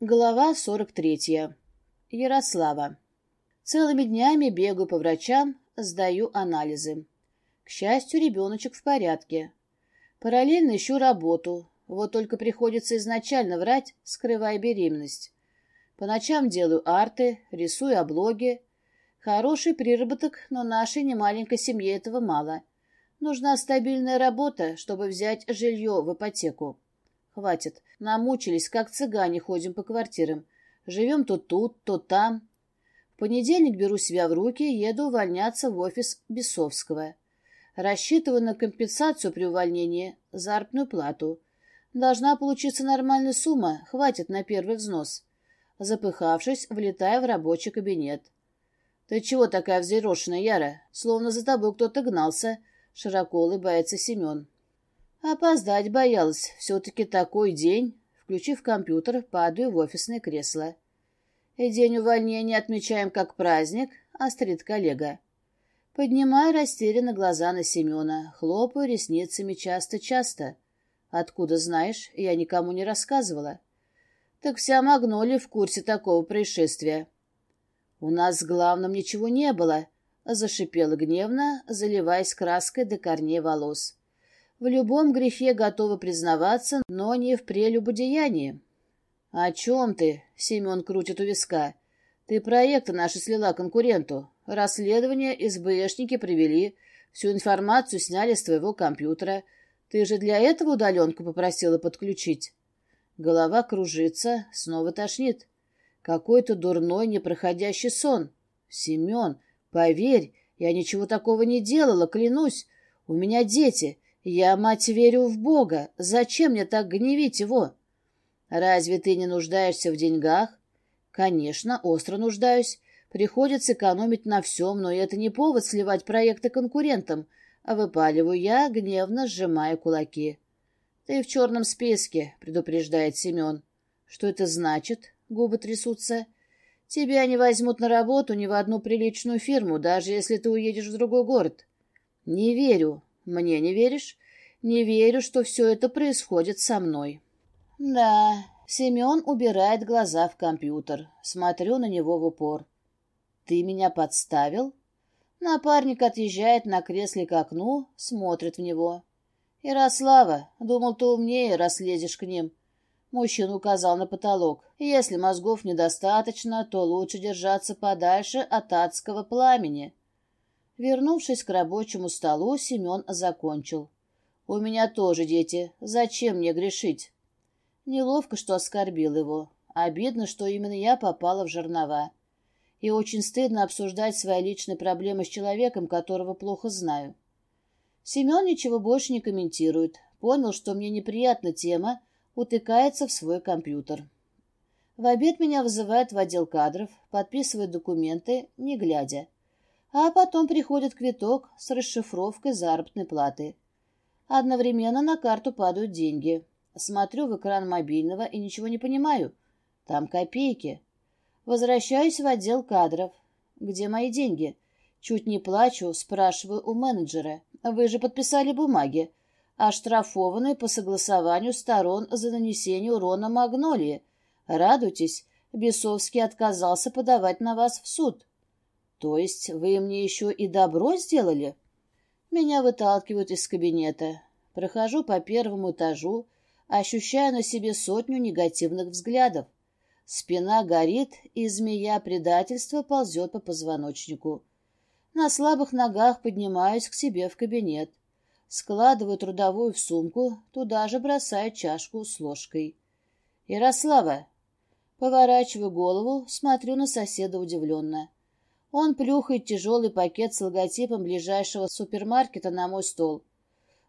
Глава 43. Ярослава. Целыми днями бегаю по врачам, сдаю анализы. К счастью, ребеночек в порядке. Параллельно ищу работу, вот только приходится изначально врать, скрывая беременность. По ночам делаю арты, рисую облоги. Хороший приработок, но нашей немаленькой семье этого мало. Нужна стабильная работа, чтобы взять жилье в ипотеку. Хватит. Намучились, как цыгане ходим по квартирам. Живем то тут, то там. В понедельник беру себя в руки и еду увольняться в офис Бесовского. Рассчитываю на компенсацию при увольнении, заработную плату. Должна получиться нормальная сумма, хватит на первый взнос. Запыхавшись, влетаю в рабочий кабинет. «Ты чего такая взъерошенная, Яра? Словно за тобой кто-то гнался», — широко улыбается Семен. Опоздать боялась. Все-таки такой день. Включив компьютер, падаю в офисное кресло. И день увольнения отмечаем как праздник, острит коллега. Поднимаю растерянно глаза на Семена, хлопаю ресницами часто-часто. Откуда знаешь, я никому не рассказывала. Так вся Магнолия в курсе такого происшествия. У нас с главным ничего не было, зашипела гневно, заливаясь краской до корней волос. В любом грехе готова признаваться, но не в прелюбодеянии. — О чем ты? — Семен крутит у виска. — Ты проекты наши слила конкуренту. Расследование СБшники привели, всю информацию сняли с твоего компьютера. Ты же для этого удаленку попросила подключить. Голова кружится, снова тошнит. Какой-то дурной непроходящий сон. Семен, поверь, я ничего такого не делала, клянусь. У меня дети — я, мать, верю в Бога. Зачем мне так гневить его? Разве ты не нуждаешься в деньгах? Конечно, остро нуждаюсь. Приходится экономить на всем, но это не повод сливать проекты конкурентам. Выпаливаю я, гневно сжимая кулаки. Ты в черном списке, предупреждает Семен. Что это значит? Губы трясутся. Тебя не возьмут на работу ни в одну приличную фирму, даже если ты уедешь в другой город. Не верю, мне не веришь? Не верю, что все это происходит со мной. Да, Семен убирает глаза в компьютер. Смотрю на него в упор. Ты меня подставил? Напарник отъезжает на кресле к окну, смотрит в него. «Ярослава, думал, ты умнее, раз лезешь к ним». Мужчина указал на потолок. «Если мозгов недостаточно, то лучше держаться подальше от адского пламени». Вернувшись к рабочему столу, Семен закончил. «У меня тоже дети. Зачем мне грешить?» Неловко, что оскорбил его. Обидно, что именно я попала в жернова. И очень стыдно обсуждать свои личные проблемы с человеком, которого плохо знаю. Семен ничего больше не комментирует. Понял, что мне неприятна тема, утыкается в свой компьютер. В обед меня вызывают в отдел кадров, подписывают документы, не глядя а потом приходит квиток с расшифровкой заработной платы. Одновременно на карту падают деньги. Смотрю в экран мобильного и ничего не понимаю. Там копейки. Возвращаюсь в отдел кадров. Где мои деньги? Чуть не плачу, спрашиваю у менеджера. Вы же подписали бумаги. Оштрафованные по согласованию сторон за нанесение урона Магнолии. Радуйтесь, Бесовский отказался подавать на вас в суд. То есть вы мне еще и добро сделали? Меня выталкивают из кабинета. Прохожу по первому этажу, ощущая на себе сотню негативных взглядов. Спина горит, и змея предательства ползет по позвоночнику. На слабых ногах поднимаюсь к себе в кабинет. Складываю трудовую в сумку, туда же бросаю чашку с ложкой. «Ярослава!» Поворачиваю голову, смотрю на соседа удивленно. Он плюхает тяжелый пакет с логотипом ближайшего супермаркета на мой стол.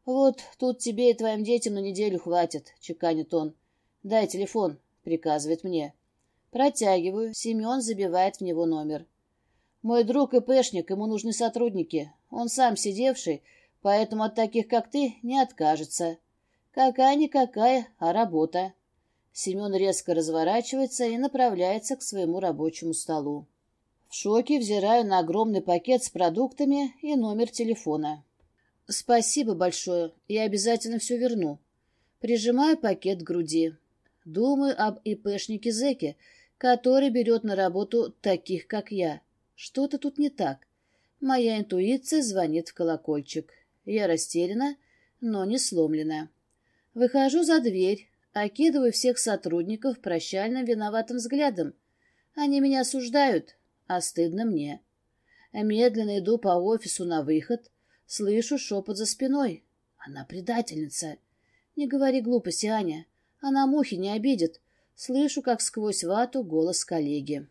«Вот тут тебе и твоим детям на неделю хватит», — чеканит он. «Дай телефон», — приказывает мне. Протягиваю, Семен забивает в него номер. «Мой друг ИПшник, ему нужны сотрудники. Он сам сидевший, поэтому от таких, как ты, не откажется. Какая-никакая, а работа». Семен резко разворачивается и направляется к своему рабочему столу. В шоке взираю на огромный пакет с продуктами и номер телефона. «Спасибо большое, я обязательно все верну». Прижимаю пакет к груди. Думаю об ИПшнике Зеке, который берет на работу таких, как я. Что-то тут не так. Моя интуиция звонит в колокольчик. Я растеряна, но не сломлена. Выхожу за дверь, окидываю всех сотрудников прощальным виноватым взглядом. Они меня осуждают, а стыдно мне. Медленно иду по офису на выход, слышу шепот за спиной. Она предательница. Не говори глупости, Аня. Она мухи не обидит. Слышу, как сквозь вату голос коллеги.